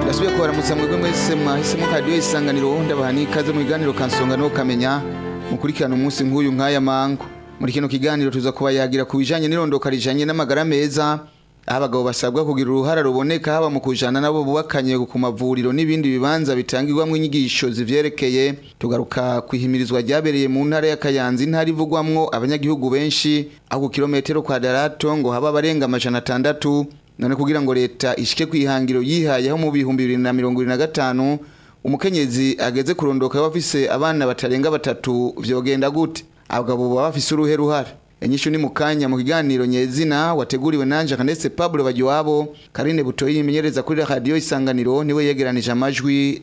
tubasubiye kubaramutsa mwebwe mwese mwahisemo kadiyo isanganiro wundi ikaze mu biganiro kansonga niwo kamenya mukurikirana umunsi nk'uyu nk'aya mango muri kino kiganiro tuza kubayagira ku bijyanye n'irondoka rijyanye n'amagara meza aho abagabo basabwa kugira uruhare ruboneka haba mu kujyana nabo bubakanye ku mavuriro n'ibindi bibanza bitangirwamo inyigisho zibyerekeye tugaruka ku ihimirizwa ryabereye mu ntara y'akayanza intara ivugwamo abanyagihugu benshi aho ku kilometero kwa darato ngo haba abarenga amajana atandatu none kugira ngo leta ishike kwihangiro yihayeho mu bihumbi gatanu umukenyezi ageze kurondoka bafise abana batarenga batatu vyogenda gute abagabo baba bafise uruhe ruhara inyishu ni mukanya mu kiganiro nyezina wateguriwe nanje kanese Pablo Bajiwabo Karine Butoyi yimenyereza kuri radio isanganiro niwe yegeranije amajwi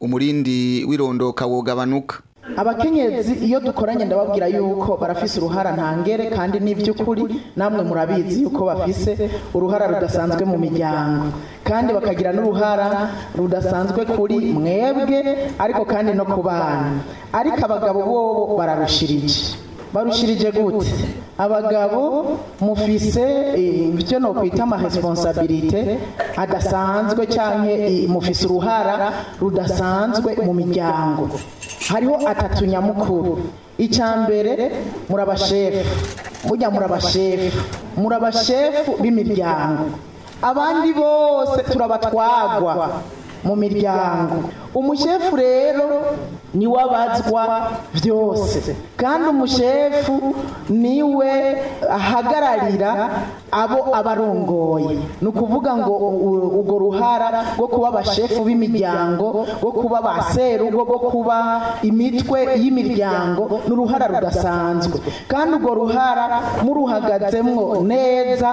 umurindi w'irondoka wogabanuka abakenyezi iyo dukoranye ndababwira yuko barafise uruhara ntangere kandi n'iby'ukuri namwe murabizi yuko bafise uruhara rudasanzwe mu miryango kandi bakagira n'uruhara rudasanzwe kuri mwebwe ariko kandi no ku bana ariko abagabo bo bararushirije barushirije gute abagabo mufise eh, ibyo no kwita ama responsabilite adasanzwe cyangwa eh, mufise uruhara rudasanzwe mu miryango hariho atatu nyamukuru icya mbere murabashefu mujya murabashefu murabashefu b'imiryango abandi bose turabatwagwa mu miryango umushefu rero niwabazwa byose kandi umushefu niwe ahagararira abo abarongoye ni ukuvuga ngo urwo ruhara rwo kuba abashefu b'imiryango rwo kuba ba serugo rwo kuba imitwe y'imiryango ni uruhara rudasanzwe kandi urwo ruhara muruhagazemwo neza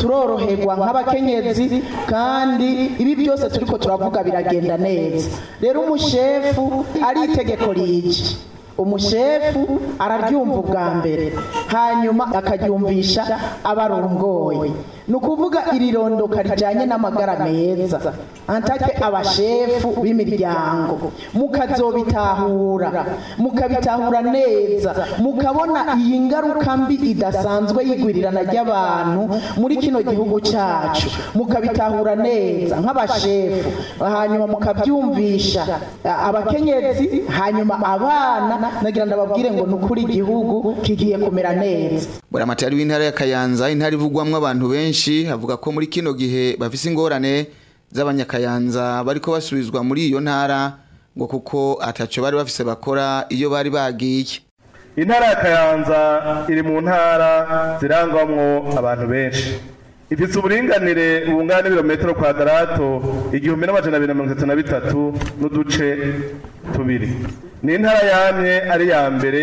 turoroherwa nk'abakenyezi kandi ibi byose turi ko turavuga biragenda neza rero umushefu aritegeko itegeko umushefu araryumva ubwa mbere hanyuma akaryumvisha abarongoye ni ukuvuga iri rondoka rijyanye n'amagara meza antake abashefu b'imiryango mukazobitahura mukabitahura neza mukabona iyi ngaruka mbi idasanzwe y'igwirirana ry'abantu muri kino gihugu cyacu mukabitahura neza nk'abashefu hanyuma mukabyumvisha abakenyezi hanyuma abana nagira ababwire ngo ni ukuri igihugu kigiye kumera neza buri amatara w'intara ya kayanza intara ivugwamo abantu benshi benshi avuga ko muri kino gihe bafise ingorane z'abanyakayanza bariko basubizwa muri iyo ntara ngo kuko ataco bari bafise bakora iyo bari bagiye intara ya kayanza iri mu ntara zirangwamwo abantu benshi ifite uburinganire bungana n'ibirometero kwa garato igihumbi n'amajana abiri na mirongo itatu na bitatu n'uduce tubiri ni intara yamye ari iya mbere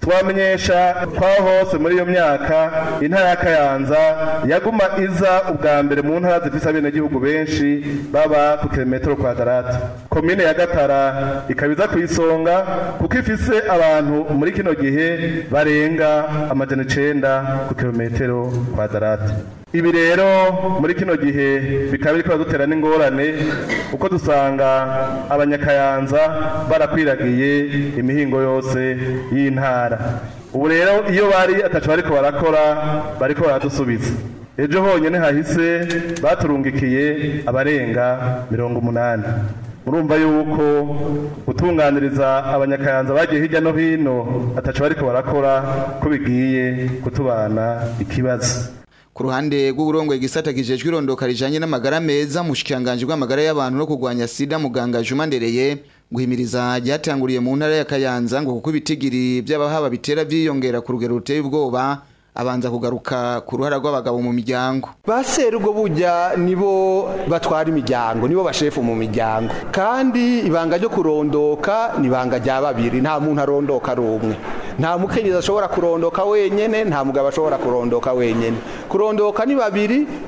twamenyesha kwaho hose muri iyo myaka intara ya kayanza yaguma iza ubwa mbere mu ntara zifite abenegihugu benshi baba ku kilometero kwadarate komine ya gatara ikaba iza ku isonga kuko ifise abantu muri kino gihe barenga amajana icenda ku kilometero kwadarate ibi rero muri kino gihe bikaba biri dutera n'ingorane kuko dusanga abanyakayanza barakwiragiye imihingo yose y'intara ubu rero iyo bari atacu bariko barakora bariko baradusubiza ejo honyine hahise baturungikiye abarenga mirongo umunani murumva yuko gutunganiriza abanyakayanza bagiye hirya no hino atacu bariko barakora ko bigiye kutubana ikibazo ku ruhande rw'uburongoye kijejwe irondoka rijanye n'amagara meza mu shikiranganji bw'amagara y'abantu no kugwanya sida muganga Juma Ndereye guhimiriza ryatanguriye mu ntara ya Kayanza ngo kuko ibitigiri by'abahaba bitera byiyongera ku rugero ruteye ubwoba abanza kugaruka ku ruhara rw'abagabo mu miryango baserugo bujya nibo batwara imiryango nibo bashefu mu miryango kandi ibanga ryo kurondoka nibanga rya babiri nta muntu arondoka rumwe nta mukenyezi ashobora kurondoka wenyine nta mugabo ashobora kurondoka wenyine. kurondoka ni babiri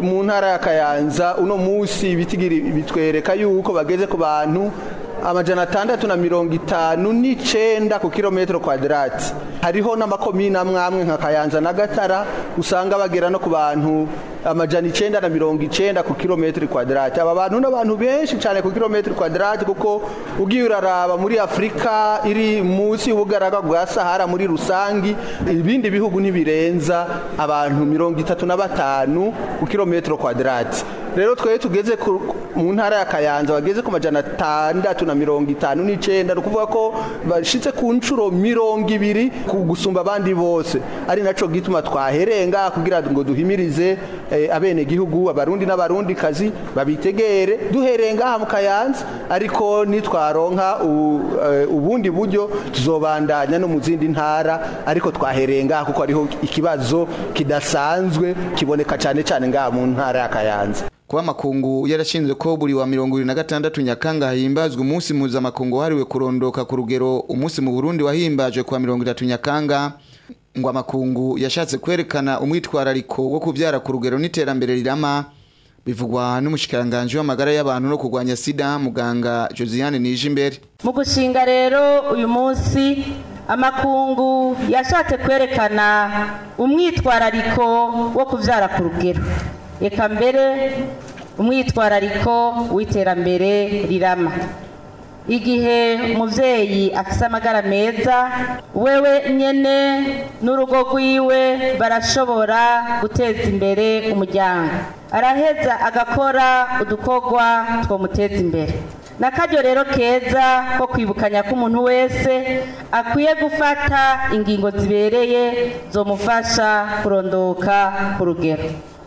mu ntara ya kayanza uno munsi ibiti bitwereka yuko bageze ku bantu amajana atandatu na mirongo itanu n'icenda ku kilometero kwadirati hariho n'amakomini amwe amwe nka kayanza na gatara usanga bagera no ku bantu amajana icenda na mirongo icenda ku kilometero kwadirati aba bantu n'abantu benshi cyane ku kilometero kwadirati kuko ugiye uraraba muri afurika iri munsi y'ubugaraga bwa sahara muri rusange, ibindi bihugu ntibirenza abantu mirongo itatu na batanu ku kilometero kwadirati rero twe tugeze mu ntara ya kayanza bageze ku majana atandatu na mirongo itanu n'icyenda ni ukuvuga ko bashyitse ku nshuro mirongo ibiri ku gusumba abandi bose ari nacyo gituma twaherenga kugira ngo duhimirize eh, abenegihugu abarundi n'abarundi kazi babitegere duherenga aha mu kayanza ariko nitwaronka eh, ubundi buryo tuzobandanya no mu zindi ntara ariko twaherenga kuko ariho ikibazo kidasanzwe kiboneka cyane cyane ngaha mu ntara ya kayanza kuba makungu yarashinzwe ko buri wa mirongo na gatandatu Nyakanga himbazwe umunsi muza makungu wahariwe kurondoka ku rugero umunsi mu Burundi wahimbajwe kwa itatu Nyakanga ngo amakungu yashatse kwerekana umwitwarariko wo kubyara ku rugero n'iterambere rirama bivugwa n'umushikiranganje w'amagara y'abantu no kurwanya sida muganga Josiane Nijimbere mu gushinga rero uyu munsi amakungu yashatse kwerekana umwitwarariko wo kubyara ku rugero reka mbere umwitwarariko w'iterambere rirama igihe umubyeyi afite amagara meza wewe nyine n'urugo rwiwe barashobora guteza imbere umuryango araheza agakora udukorwa twamuteza imbere ni rero keza ko kwibukanya ko umuntu wese akwiye gufata ingingo zibereye zomufasha kurondoka ku rugero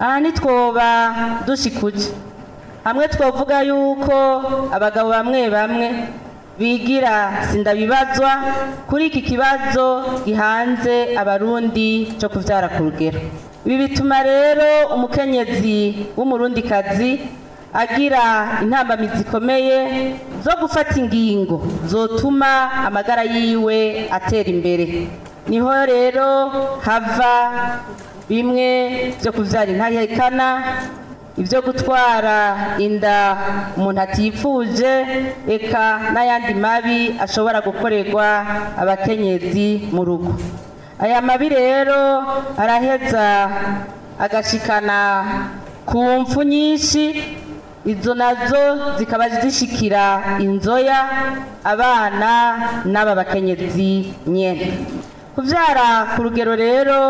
aha ntitwoba dushikuye hamwe twavuga yuko abagabo bamwe bamwe bigira sindabibazwa kuri iki kibazo gihanze abarundi cyo kubyara ku rugero ibi bituma rero umukenyezi w'umurundikazi agira intambamizi ikomeye zo gufata ingingo zotuma amagara yiwe atera imbere niho rero hava bimwe byo kubyara intahekana ibyo gutwara inda umuntu atifuje eka n'ayandi mabi ashobora gukorerwa abakenyezi mu rugo aya mabi rero araheza agashikana ku mfu nyinshi izo nazo zikaba zishyikira inzoya abana n'aba bakenyezi nyine kubyara ku rugero rero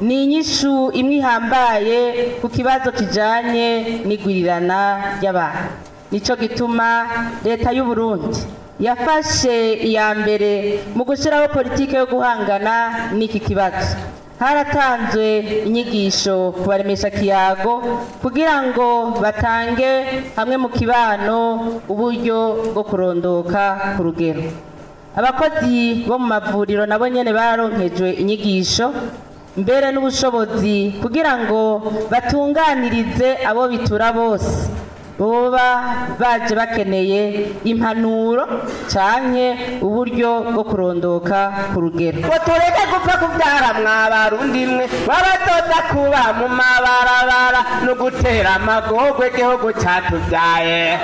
ni inyishu imwe ihambaye ku kibazo kijyanye n'igurirana ry'abantu nicyo gituma leta y'u Burundi yafashe iya mbere mu gushyiraho politiki yo guhangana n'iki kibazo haratanzwe inyigisho ku baremesha kiyago kugira ngo batange hamwe mu kibano uburyo bwo kurondoka ku rugero abakozi bo mu mavuriro nabo nyine baronkejwe inyigisho mbere n'ubushobozi kugira ngo batunganirize abo bitura bose boba baje bakeneye impanuro canke uburyo bwo kurondoka ku rugero tureke gupfa kubyara mwabarundi imwe wabatoza kuba mu mabarabara no gutera amagorwa igihugu catubyaye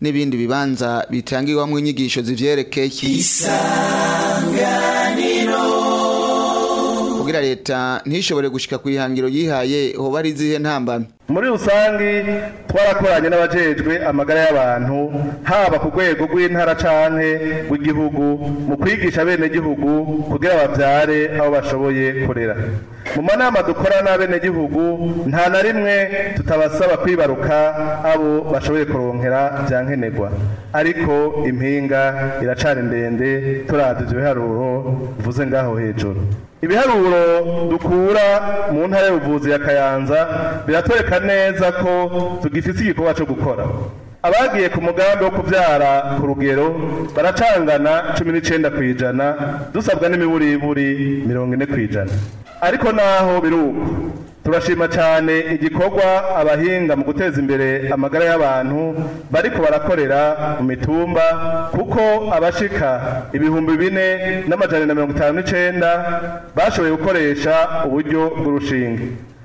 n'ibindi bibanza mu inyigisho zivyerekeye isanganiro kugira leta ntishobore gushika ku ihangiro yihaye hoba ari izihe ntambamye muri rusangi twarakoranye n'abajejwe amagara y'abantu haba ku rwego rw'intara canke rw'igihugu mu kwigisha bene gihugu kugira bavyare aho bashoboye kurera mu manama dukora n'abene nta na rimwe tutabasaba kwibaruka abo bashoboye kuronkera vya nkenerwa ariko impinga iracari ndende turavye ivyo biharuro ngaho hejuru ibiharuro dukura mu ntara y'ubuvuzi ya kayanza biratwereka neza ko tugifite igikorwa cyo gukora abagiye ku mugambi wo kubyara ku rugero baracangana cumi n'icyenda ku ijana dusabwa n'imiburiburi mirongo ine ku ijana ariko naho biruko turashima cyane igikorwa abahinga mu guteza imbere amagara y'abantu bariko barakorera mu mitumba kuko abashika ibihumbi bine n'amajana na mirongo itanu n'icenda bashoboye gukoresha uburyo bw'urushinge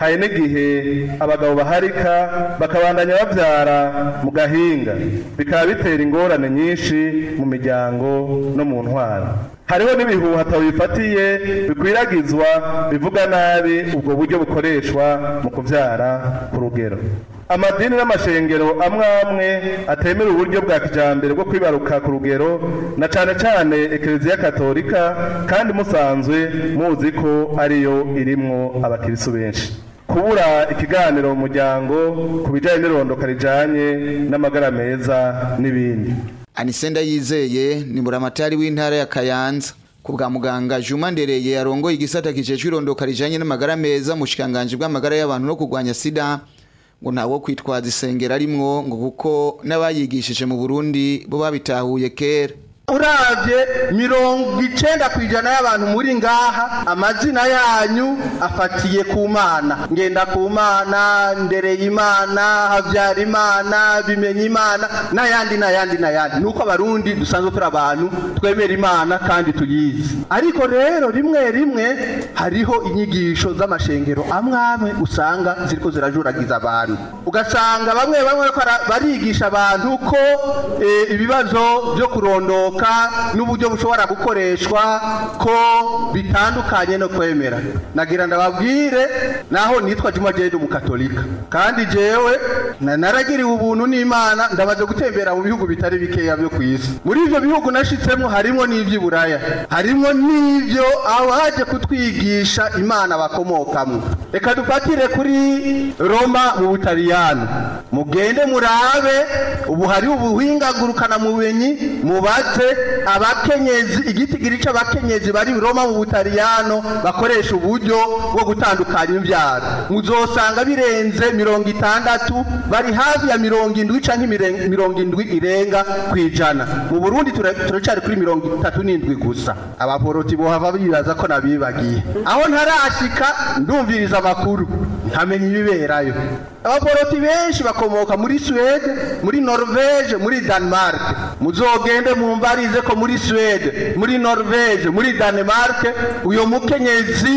hari n'igihe abagabo baharika bakabandanya babyara mu gahinga bikaba bitera ingorane nyinshi mu miryango no mu ntwara hariho n'ibihuha bifatiye bikwiragizwa bivuga nabi ubwo buryo bukoreshwa mu kubyara ku rugero amadini n'amashengero amwe amwe atemera uburyo bwa kijyambere bwo kwibaruka ku rugero na cyane cyane ekereziya katolika kandi musanzwe muzi ko ariyo irimo abakirisu benshi kubura ikiganiro mu muryango ku bijyanye n'irondoka rijyanye n'amagara meza n'ibindi anisenda yizeye ni buramatari w'intara ya kayanza ku bwa muganga juma ndereye yarongoye igisata kijejwe irondoka rijanye n'amagara meza mu bushikiranganji bw'amagara y'abantu no kurwanya sida ngo ntawo kwitwaza isengero arimwo ngo kuko n'abayigishije mu burundi bo babitahuye kera urabye mirongo icyenda ku ijana y'abantu muri ngaha amazina yanyu afatiye ku mana ngenda ku mana ndereye imana habyara imana bimenya imana n'ayandi n'ayandi n'ayandi ni uko abarundi dusanzwe turi abantu twemera imana kandi tuyizi ariko rero rimwe rimwe hariho inyigisho z'amashengero amwe amwe usanga ziriko zirajuragiza abantu ugasanga bamwe bamwe barigisha abantu ko eh, ibibazo byo kurondoka ibishoboka n'uburyo bushobora gukoreshwa ko bitandukanye no kwemera nagira ndababwire naho nitwa juma jedi umukatolika kandi jewe naragiriwe ubuntu n'imana ndabaje gutembera mu bihugu bitari bikeya byo ku isi muri ibyo bihugu nashyitsemo harimo n'ibyi Buraya harimo n'ibyo abaje kutwigisha imana bakomokamo reka dufatire kuri roma mu butaliyano mugende murabe ubu hari mu ngurukanamubumenyi mubatse abakenyezi igitigiri cy'abakenyezi bari Roma mu Butaliyano bakoresha uburyo bwo gutandukanya imbyaro muzosanga birenze mirongo itandatu bari hafi ya mirongo indwi cyangwa mirongo indwi irenga ku ijana mu Burundi turacyari kuri mirongo itatu n'indwi gusa abaporoti bohava bibaza ko nabibagiye aho ntarashika ndumviriza amakuru ntamenya ibiberayo abaporoti benshi bakomoka muri Suwede muri Norvege muri Denmark muzogende mu mumva twarize ko muri suwede muri norvege muri danemarke uyu mukenyezi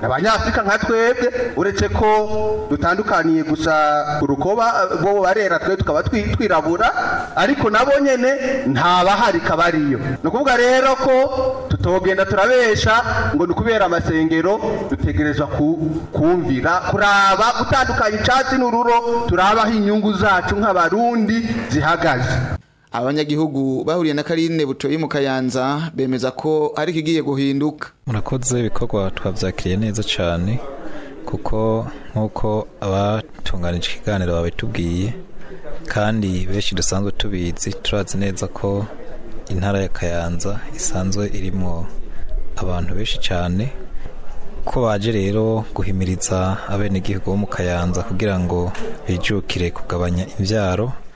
ni abanyafurika nka twebwe uretse ko dutandukanye bakaniye gusa urukoba bo barera twe tukaba twirabura ariko nabo nyine ntabahari kabariyo ni kuvuga rero ko tutogenda turabesha ngo ni ukubera amasengero dutegereza kumvira kuraba gutandukanya icyatsi n'ururo turabaho inyungu zacu nk'abarundi zihagaze abanyagihugu bahuriye na karine butoyi mu kayanza bemeza ko ariko igiye guhinduka murakoze ibikorwa twabyakiriye neza cyane kuko nk'uko abatunganyije ikiganiro babitubwiye kandi benshi dusanzwe tubizi turazi neza ko intara ya kayanza isanzwe irimo abantu benshi cyane ko baje rero guhimiriza abenegihugu bo mu kayanza kugira ngo bijukire kugabanya imbyaro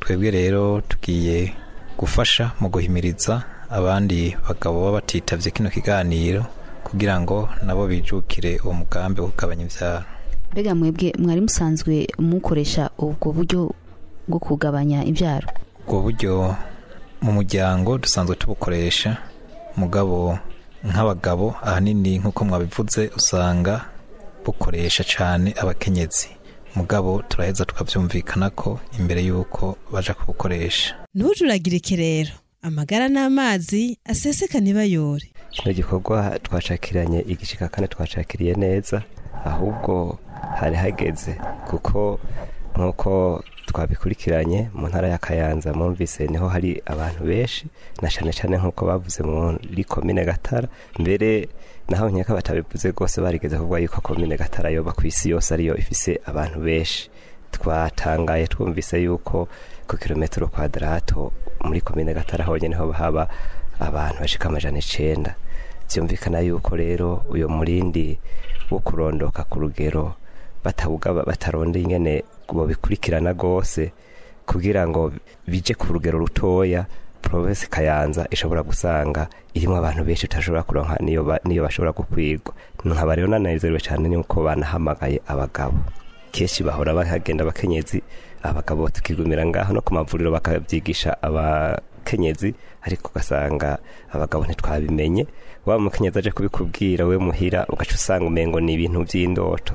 twebwe rero tugiye gufasha mu guhimiriza abandi bagabo baba batitabye kino kiganiro kugira ngo nabo bijukire uwo mugambi wo kugabanya imbyaro mbega mwebwe mwari musanzwe mukoresha ubwo buryo bwo kugabanya ibyaro ubwo buryo mu muryango dusanzwe tubukoresha mugabo nk'abagabo ahanini nk'uko mwabivuze usanga bukoresha cyane abakenyezi mugabo turaheza tukabyumvikana ko imbere y'uko baja kubukoresha ntujuragirike rero amagara n'amazi aseseka ntibayore kino gikorwa twacakiranye igishika kane twacakiriye neza ahubwo hari hageze kuko nk'uko twabikurikiranye mu ntara ya kayanza mumvise niho hari abantu benshi na cyane cyane nk'uko bavuze muri komine gatara mbere naho nkeka batabivuze rwose barigeze kuvuga yuko komine gatara yoba ku isi yose ariyo ifise abantu benshi twatangaye twumvise yuko ku kilometero kwadarato muri komine gatara honyine ho haba abantu bashika amajana icyenda byumvikana yuko rero uyu murindi wo kurondoka ku rugero bataronda ingene babikurikirana rwose kugira ngo bije ku rugero rutoya provinsi kayanza ishobora gusanga irimo abantu benshi utashobora kuronka niyo bashobora gukwirwa nkaba rero nanezerwe cyane nuko banahamagaye abagabo kenshi bahora bahagenda abakenyezi abagabo tukigumira ngaho no ku mavuriro bakabyigisha umukenyezi ariko ugasanga abagabo ntitwabimenye wa mukenyezi aje kubikubwira we muhira ugaca usanga umengo ni ibintu by'indoto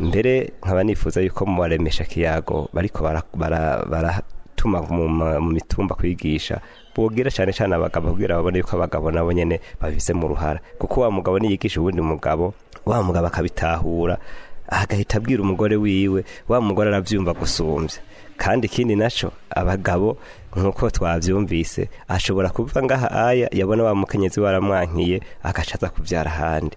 mbere nkaba nifuza yuko mu baremesha kiyago bariko bara, bara, gutuma mu mitumba kwigisha bogera cyane cyane abagabo kugira babone yuko abagabo nabo nyine babise mu ruhara kuko wa mugabo niyigisha ubundi mugabo wa mugabo akabitahura agahita abwira umugore wiwe wa mugore arabyumva gusumbya kandi ikindi nacyo abagabo nk'uko twabyumvise ashobora kuva ngaha aya yabona wa mukenyezi waramwankiye agacaza kubyara ahandi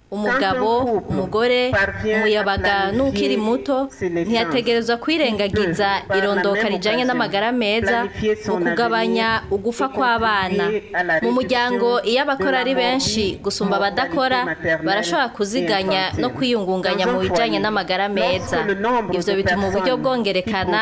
umugabo umugore umuyabaga n'ukiri muto ntiyategereza kwirengagiza irondoka rijyanye n'amagara meza mu kugabanya ugufa kw'abana mu muryango iyo abakora ari benshi gusumba abadakora barashobora kuziganya no kwiyungunganya mu bijyanye n'amagara meza ibyo bituma uburyo bwongerekana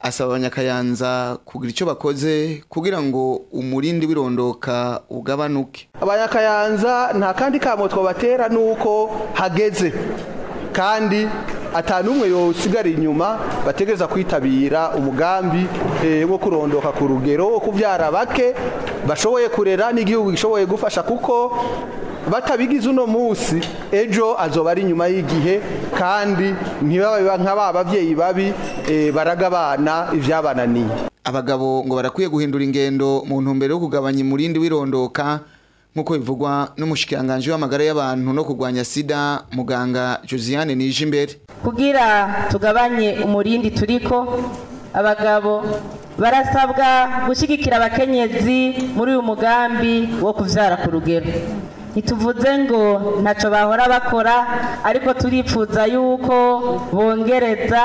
asaba abanyakayanza kugira icyo bakoze kugira ngo umurindi w'irondoka ugabanuke abanyakayanza nta kandi kamo twabatera ni uko hageze kandi atanu umwe yosigara inyuma bategereza kwitabira umugambi eh, wo kurondoka ku rugero wo kubyara bake bashoboye kurera n'igihugu gishoboye gufasha kuko batabigize uno munsi ejo azoba ari nyuma y'igihe kandi ntibabe nka ba babyeyi babi eh, abana ibyabananiye abagabo ngo barakwiye guhindura ingendo mu ntumbero yo kugabanya umurindi w'irondoka nk'uko bivugwa n'umushikiranganji w'amagara y'abantu no kurwanya sida muganga josiane nije imbere kugira tugabanye umurindi turiko abagabo barasabwa gushyigikira abakenyezi muri uyu mugambi wo kubyara ku rugero ntituvuze ngo ntacyo bahora bakora ariko turifuza yuko bongereza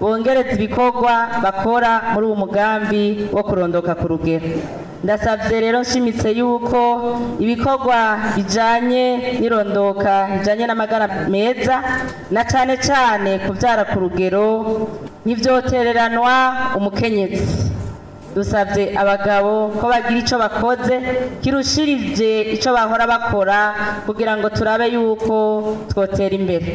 bongereza ibikorwa bakora muri uyu mugambi wo kurondoka ku rugero ndasabye rero nshimitse yuko ibikorwa bijyanye n'irondoka bijyanye n'amagara meza na cyane cyane kubyara ku rugero ntibyotereranwa umukenyezi dusabye abagabo ko bagira icyo bakoze kirushirije icyo bahora bakora kugira ngo turabe yuko twotera imbere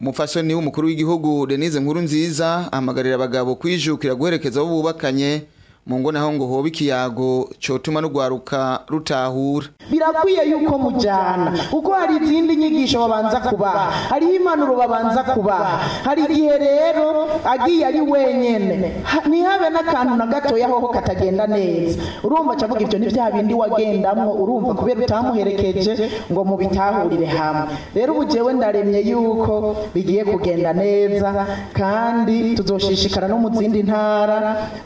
umufasoni w'umukuru w'igihugu denise nkuru nziza ahamagarira abagabo kwijukira guherekeza abo bubakanye mu ngo naho ngo hoba ikiyago cyotuma n'urwaruka rutahura birakwiye yuko mujyana uko hari izindi nyigisho babanza kuba hari impanuro babanza kuba hari igihe rero agiye ari wenyine ntihabe n'akantu na gato hoho katagenda neza urumva acavuga ibyo ni bya bindi wagendamo urumva kubera utamuherekeje ngo mubitahurire hamwe rero ubu ndaremye yuko bigiye kugenda neza kandi tuzoshishikara no mu zindi ntara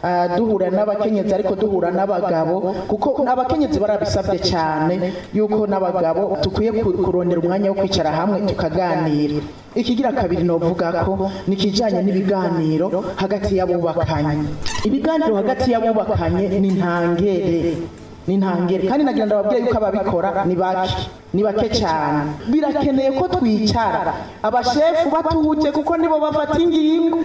ah, duhura n'abandi b'abakenyezi ariko duhura n'abagabo kuko abakenyezi barabisabye cyane yuko n'abagabo dukwiye kurondera umwanya wo kwicara hamwe tukaganira ikigira kabiri novuga ko nikijanye n'ibiganiro hagati y'abubakanye ibiganiro hagati y'abubakanye ni ntangere ni ntangere kandi nagira ndababwiye yuko ababikora ni baki ni bake cyane birakeneye ko twicara abashefu batuje kuko nibo bafata ingingo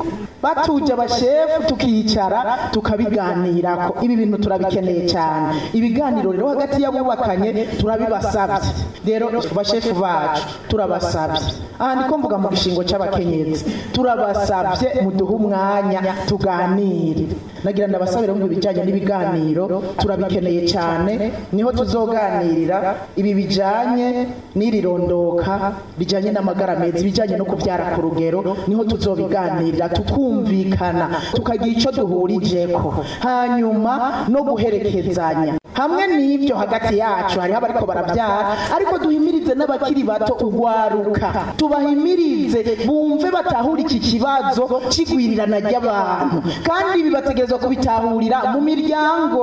batuje abashefu tukicara tukabiganirako ibi bintu turabikeneye cyane ibiganiro rero hagati y'abubakanye turabibasabye rero bashefu bacu turabasabye aha niko mvuga mu gishingo cy'abakenyezi turabasabye muduhe umwanya tuganire nagira ndabasabire mu bijyanye n'ibiganiro turabikeneye cyane niho tuzoganirira ibi bijyanye bijyanye n'irirondoka bijyanye n'amagara meza no kubyara ku rugero niho tuzobiganirira tukumvikana tukagira icyo duhurijeko hanyuma no guherekezanya hamwe n'ibyo hagati yacu hariho abariko barabyara ariko duhimirize n'abakiri bato urwaruka tubahimirize bumve batahura iki kibazo kigwirirana ry'abantu kandi ibi bategerezwa kubitahurira mu miryango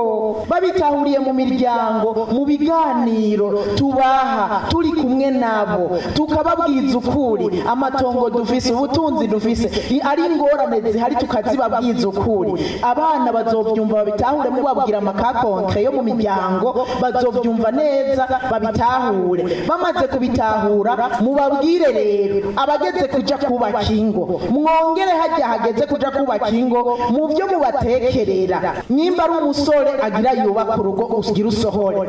babitahuriye mu miryango mu biganiro tubaha turi kumwe nabo tukababwiza ukuri amatongo dufise ubutunzi dufise ari ingorane zihari tukazibabwiza ukuri abana bazobyumva babitahure mubabwira amakakontre yo mu miryango ibyango bazobyumva neza babitahure bamaze kubitahura mubabwire rero abageze kujya kubaka ingo mwongere hajya hageze kujya kubaka ingo mu byo mubatekerera nimba ari umusore agira yubaka urugo ugira usohore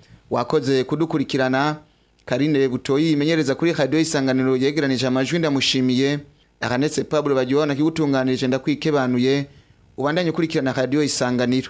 wakoze kudukurikirana karine butoyi imenyereza kuri radiyo isanganiro yegeranije amajwi ndamushimiye ahanetse pablo bagihona kigutunganirije ndakwikibanuye ubandanye ukurikirana radiyo isanganiro